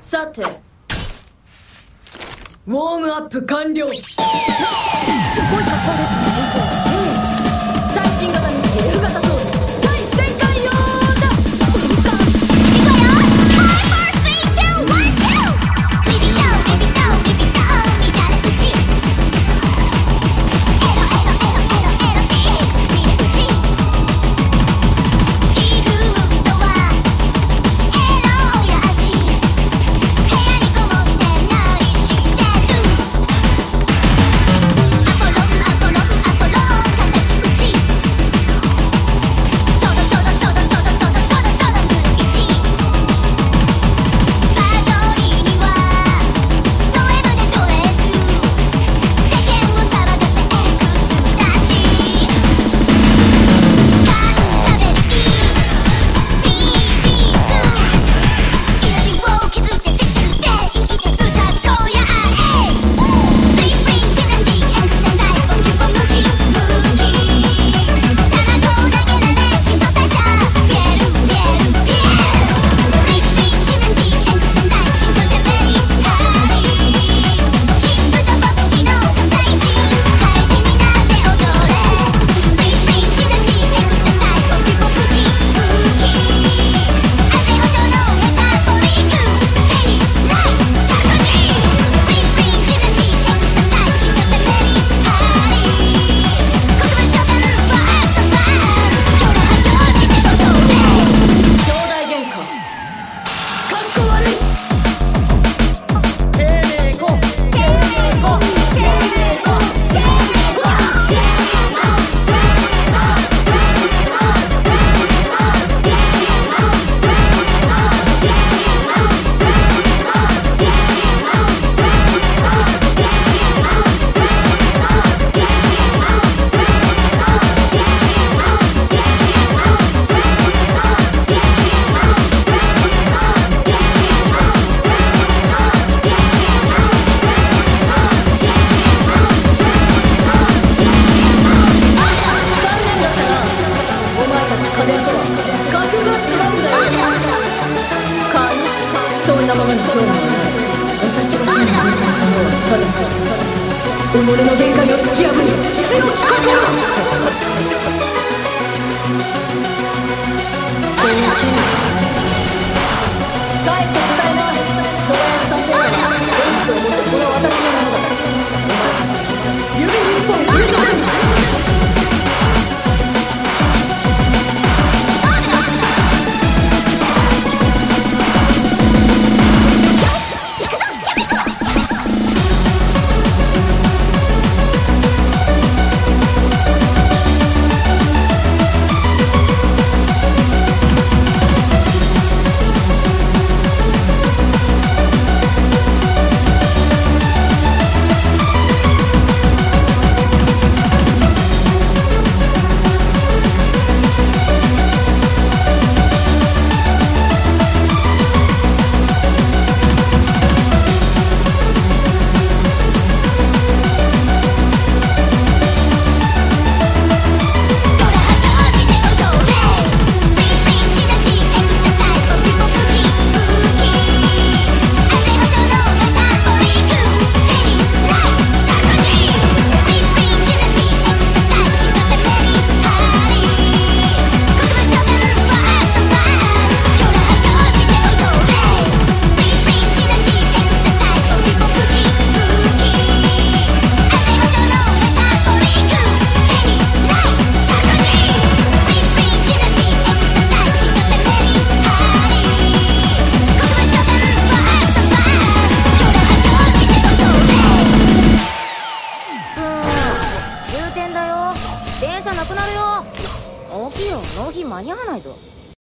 さて。ウォー。ムアップ完了すごい格好ですね先生、うん、最新型ただ己の限界を突き破り強き心品間に合わないぞ。